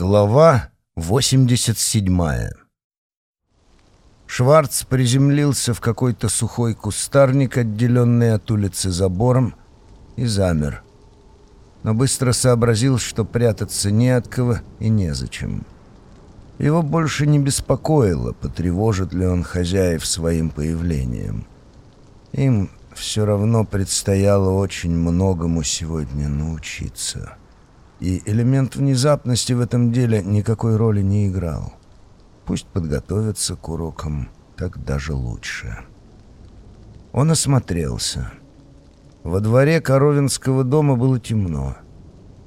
Глава 87 Шварц приземлился в какой-то сухой кустарник, отделенный от улицы забором, и замер. Но быстро сообразил, что прятаться не от кого и незачем. Его больше не беспокоило, потревожит ли он хозяев своим появлением. Им все равно предстояло очень многому сегодня научиться и элемент внезапности в этом деле никакой роли не играл. Пусть подготовятся к урокам, так даже лучше. Он осмотрелся. Во дворе Коровинского дома было темно.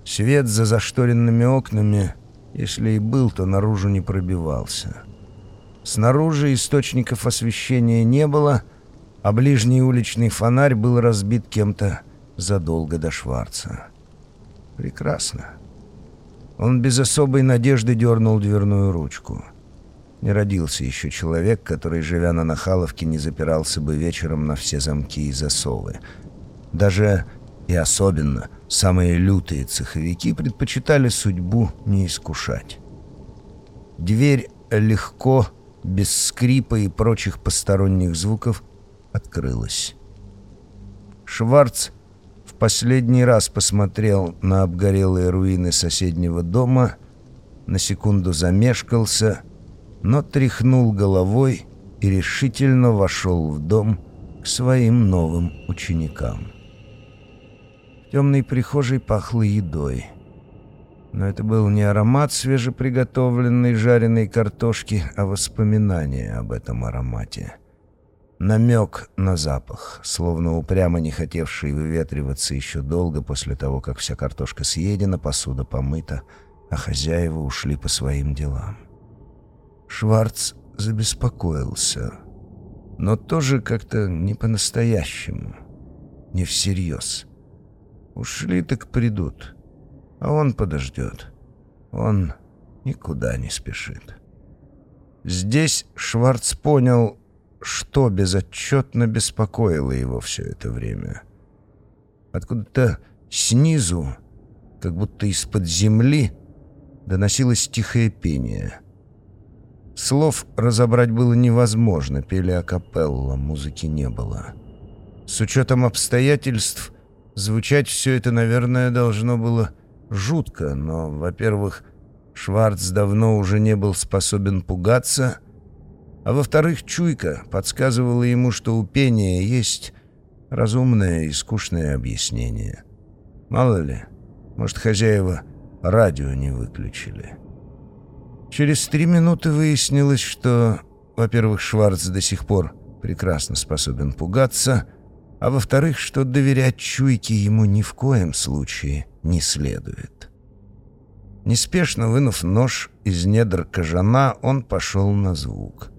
Свет за зашторенными окнами, если и был, то наружу не пробивался. Снаружи источников освещения не было, а ближний уличный фонарь был разбит кем-то задолго до Шварца. Прекрасно. Он без особой надежды дернул дверную ручку. Не родился еще человек, который, живя на Нахаловке, не запирался бы вечером на все замки и засовы. Даже и особенно самые лютые цеховики предпочитали судьбу не искушать. Дверь легко, без скрипа и прочих посторонних звуков, открылась. Шварц последний раз посмотрел на обгорелые руины соседнего дома, на секунду замешкался, но тряхнул головой и решительно вошел в дом к своим новым ученикам. В темной прихожей пахло едой. Но это был не аромат свежеприготовленной жареной картошки, а воспоминание об этом аромате намек на запах, словно упрямо не хотевший выветриваться еще долго после того, как вся картошка съедена, посуда помыта, а хозяева ушли по своим делам. Шварц забеспокоился, но тоже как-то не по-настоящему, не всерьез. Ушли так придут, а он подождет. Он никуда не спешит. Здесь Шварц понял, что безотчетно беспокоило его все это время. Откуда-то снизу, как будто из-под земли, доносилось тихое пение. Слов разобрать было невозможно, пели акапелла, музыки не было. С учетом обстоятельств, звучать все это, наверное, должно было жутко, но, во-первых, Шварц давно уже не был способен пугаться — а во-вторых, чуйка подсказывала ему, что у пения есть разумное и скучное объяснение. Мало ли, может, хозяева радио не выключили. Через три минуты выяснилось, что, во-первых, Шварц до сих пор прекрасно способен пугаться, а во-вторых, что доверять чуйке ему ни в коем случае не следует. Неспешно вынув нож из недр кожана, он пошел на звук.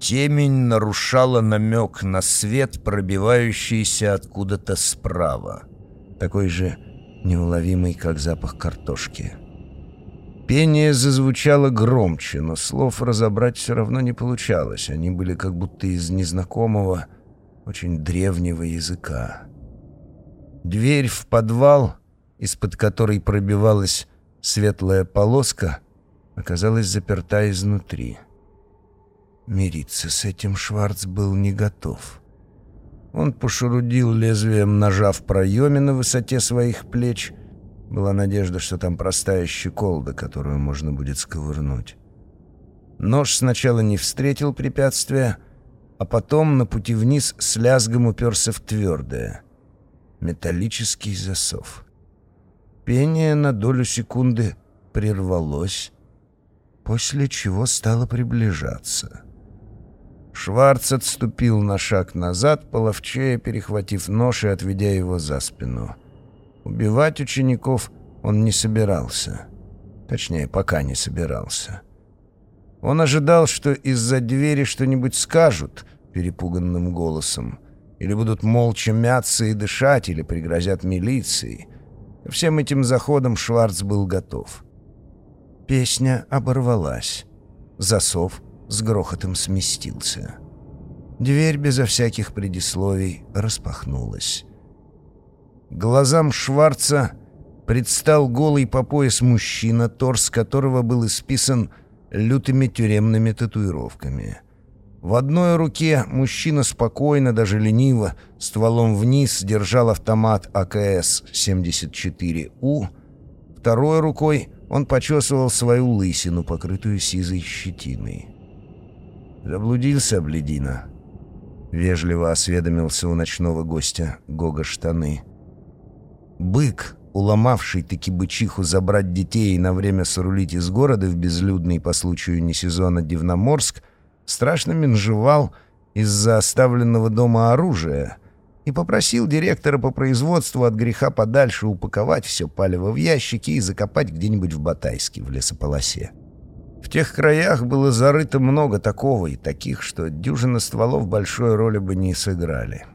Темень нарушала намек на свет, пробивающийся откуда-то справа, такой же неуловимый, как запах картошки. Пение зазвучало громче, но слов разобрать все равно не получалось. Они были как будто из незнакомого, очень древнего языка. Дверь в подвал, из-под которой пробивалась светлая полоска, оказалась заперта изнутри. — Мириться с этим Шварц был не готов. Он пошурудил лезвием ножа в проеме на высоте своих плеч. Была надежда, что там простая щеколда, которую можно будет сковырнуть. Нож сначала не встретил препятствия, а потом на пути вниз с лязгом уперся в твердое. Металлический засов. Пение на долю секунды прервалось, после чего стало приближаться — Шварц отступил на шаг назад, половчее перехватив нож и отведя его за спину. Убивать учеников он не собирался. Точнее, пока не собирался. Он ожидал, что из-за двери что-нибудь скажут перепуганным голосом, или будут молча мяться и дышать, или пригрозят милицией. всем этим заходом Шварц был готов. Песня оборвалась. Засов с грохотом сместился. Дверь безо всяких предисловий распахнулась. Глазам Шварца предстал голый по пояс мужчина, торс которого был исписан лютыми тюремными татуировками. В одной руке мужчина спокойно, даже лениво, стволом вниз держал автомат АКС-74У. Второй рукой он почесывал свою лысину, покрытую сизой щетиной. «Заблудился, бледина?» — вежливо осведомился у ночного гостя Гога штаны. Бык, уломавший таки бычиху забрать детей и на время срулить из города в безлюдный по случаю несезона Дивноморск, страшно менжевал из-за оставленного дома оружия и попросил директора по производству от греха подальше упаковать все палево в ящики и закопать где-нибудь в Батайске, в лесополосе. В тех краях было зарыто много такого и таких, что дюжина стволов большой роли бы не сыграли.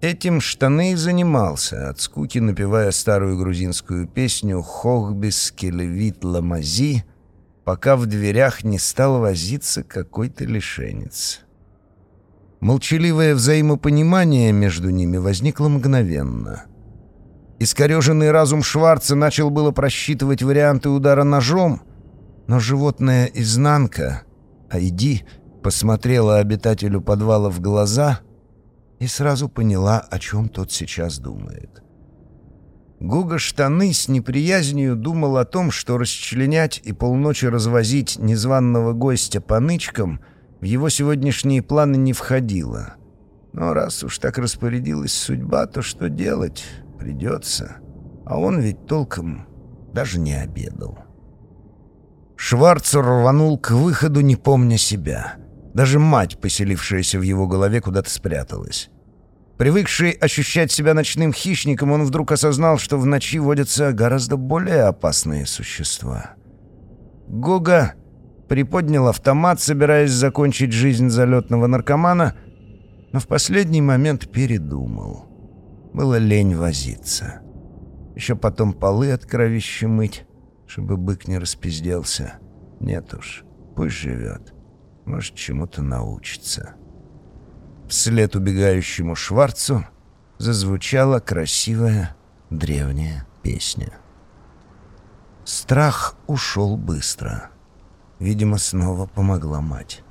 Этим штаны и занимался, от скуки напевая старую грузинскую песню «Хохбис келевит ламази», пока в дверях не стал возиться какой-то лишенец. Молчаливое взаимопонимание между ними возникло мгновенно. Искореженный разум Шварца начал было просчитывать варианты удара ножом, но животная изнанка, Айди, посмотрела обитателю подвала в глаза — и сразу поняла, о чем тот сейчас думает. Гуга штаны с неприязнью думал о том, что расчленять и полночи развозить незваного гостя по нычкам в его сегодняшние планы не входило. Но раз уж так распорядилась судьба, то что делать? Придется. А он ведь толком даже не обедал. Шварцер рванул к выходу, не помня себя — даже мать, поселившаяся в его голове, куда-то спряталась. Привыкший ощущать себя ночным хищником, он вдруг осознал, что в ночи водятся гораздо более опасные существа. Гога приподнял автомат, собираясь закончить жизнь залетного наркомана, но в последний момент передумал. Было лень возиться. Еще потом полы от кровища мыть, чтобы бык не распизделся. Нет уж, пусть живет. Может, чему-то научится. Вслед убегающему Шварцу зазвучала красивая древняя песня. Страх ушел быстро. Видимо, снова помогла мать.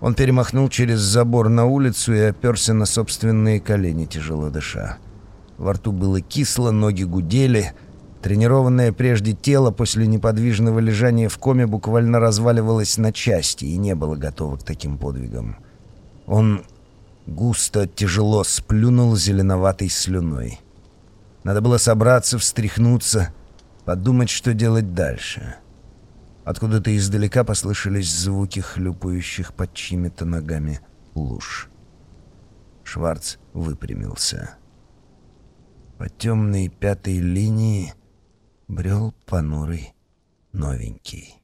Он перемахнул через забор на улицу и оперся на собственные колени, тяжело дыша. Во рту было кисло, ноги гудели — Тренированное прежде тело после неподвижного лежания в коме буквально разваливалось на части и не было готово к таким подвигам. Он густо, тяжело сплюнул зеленоватой слюной. Надо было собраться, встряхнуться, подумать, что делать дальше. Откуда-то издалека послышались звуки хлюпающих под чьими-то ногами луж. Шварц выпрямился. По темной пятой линии брел понурый новенький.